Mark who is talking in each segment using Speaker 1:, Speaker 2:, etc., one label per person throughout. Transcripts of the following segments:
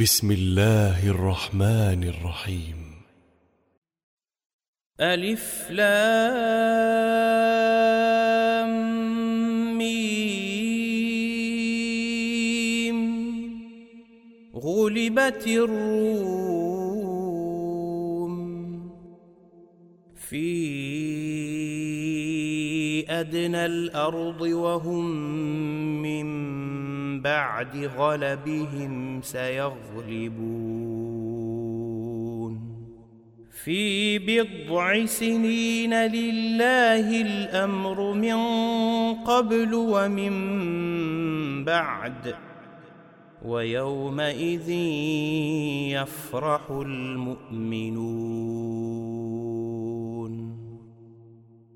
Speaker 1: بسم الله الرحمن الرحيم.
Speaker 2: ألف لام ميم. غلبت الروم في أدنى الأرض وهم من بعد غلبهم سيغلبون. في بضع سنين لله الأمر من قبل ومن بعد ويومئذ يفرح المؤمنون.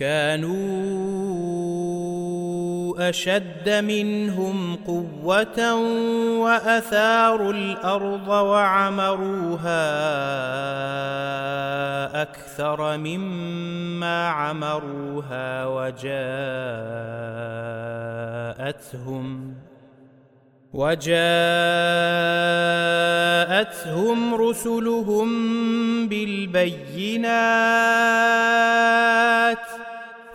Speaker 2: كانوا أشد منهم قوة وأثاروا الأرض وعمروها أكثر مما عمروها وجاءتهم وجاءتهم رسلهم بالبينات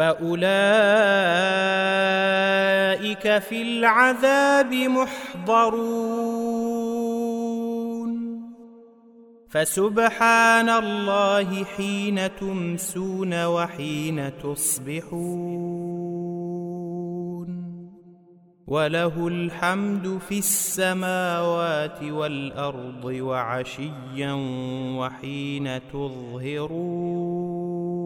Speaker 2: أولئك في العذاب محضرون. فسبحان الله حين تمسون وحين تصبحون. وله الحمد في السماوات والأرض وعشيا وحين تظهرون.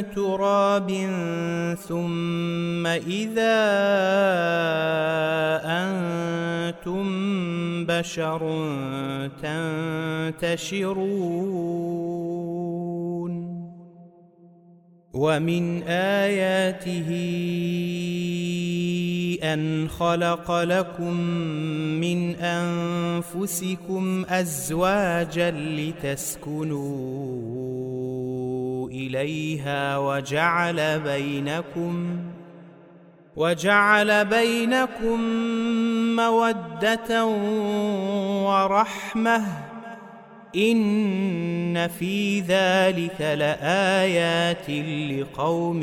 Speaker 2: تراب ثم إذا أنتم بشر تنتشرون. ومن آياته أن خلق لكم من أنفسكم أزواجا لتسكنوا. إليها وجعل بينكم وجعل بينكم مودة ورحمة. إن في ذلك لآيات لقوم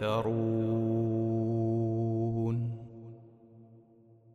Speaker 2: يتفكرون.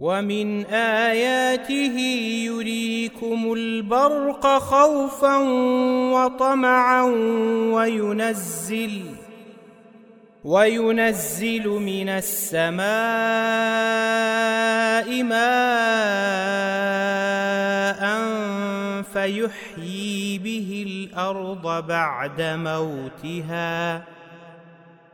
Speaker 2: ومن آياته يريكم البرق خوفا وطمعا وينزل وينزل من السماء ماء فيحيي به الأرض بعد موتها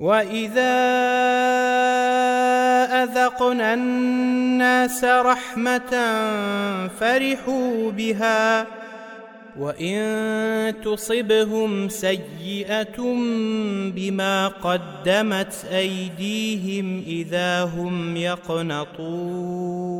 Speaker 2: واذا اذقنا الناس رحمه فرحوا بها وان تصبهم سيئه بما قدمت ايديهم اذا هم يقنطون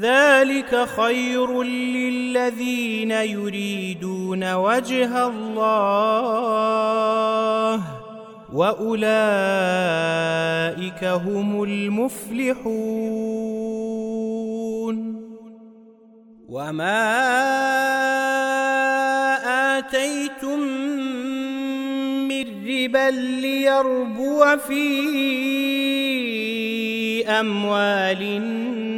Speaker 2: ذلك خير للذين يريدون وجه الله وأولئك هم المفلحون. وما اتيتم من ربا ليربو في اموال الناس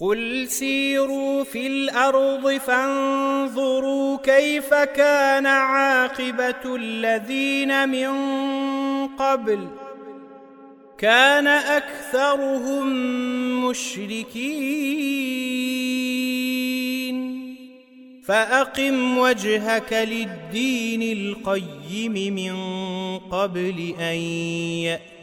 Speaker 2: قل سيروا في الأرض فانظروا كيف كان عاقبه الذين من قبل كان اكثرهم مشركين فاقم وجهك للدين القيم من قبل ان ياتي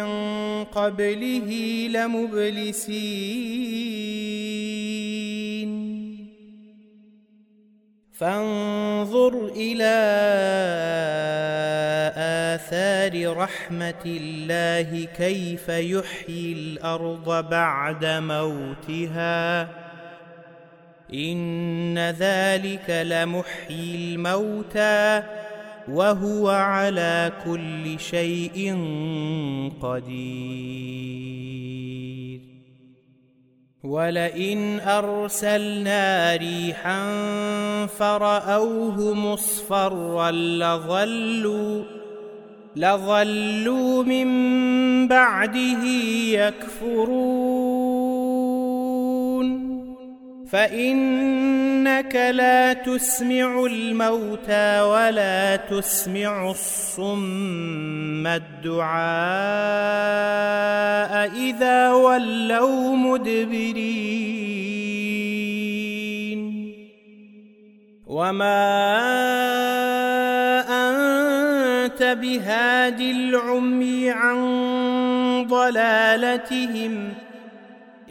Speaker 2: من قبله لمبلسين. فانظر إلى آثار رحمة الله كيف يحيي الأرض بعد موتها. إن ذلك لمحيي الموتى. وهو على كل شيء قدير. ولئن ارسلنا ريحا فراوه مصفرا لظلوا لظلوا من بعده يكفرون. فإنك لا تسمع الموتى ولا تسمع الصم الدعاء إذا ولوا مدبرين. وما أنت بهاد العمي عن ضلالتهم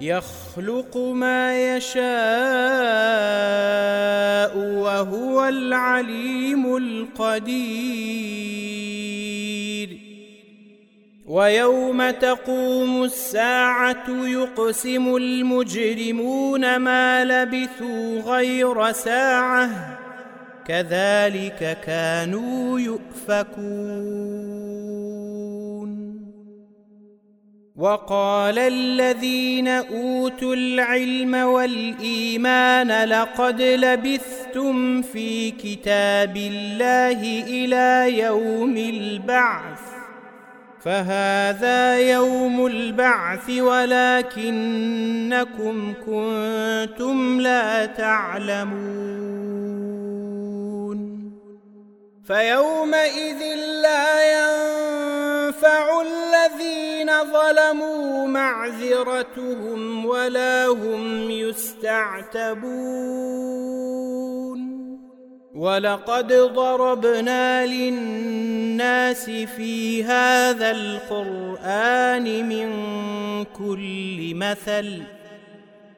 Speaker 2: يخلق ما يشاء وهو العليم القدير. ويوم تقوم الساعة يقسم المجرمون ما لبثوا غير ساعة كذلك كانوا يؤفكون. وقال الذين أوتوا العلم والإيمان لقد لبثتم في كتاب الله إلى يوم البعث فهذا يوم البعث ولكنكم كنتم لا تعلمون فيومئذ لا ينفع الذين ظلموا معذرتهم ولا هم يستعتبون. ولقد ضربنا للناس في هذا القرآن من كل مثل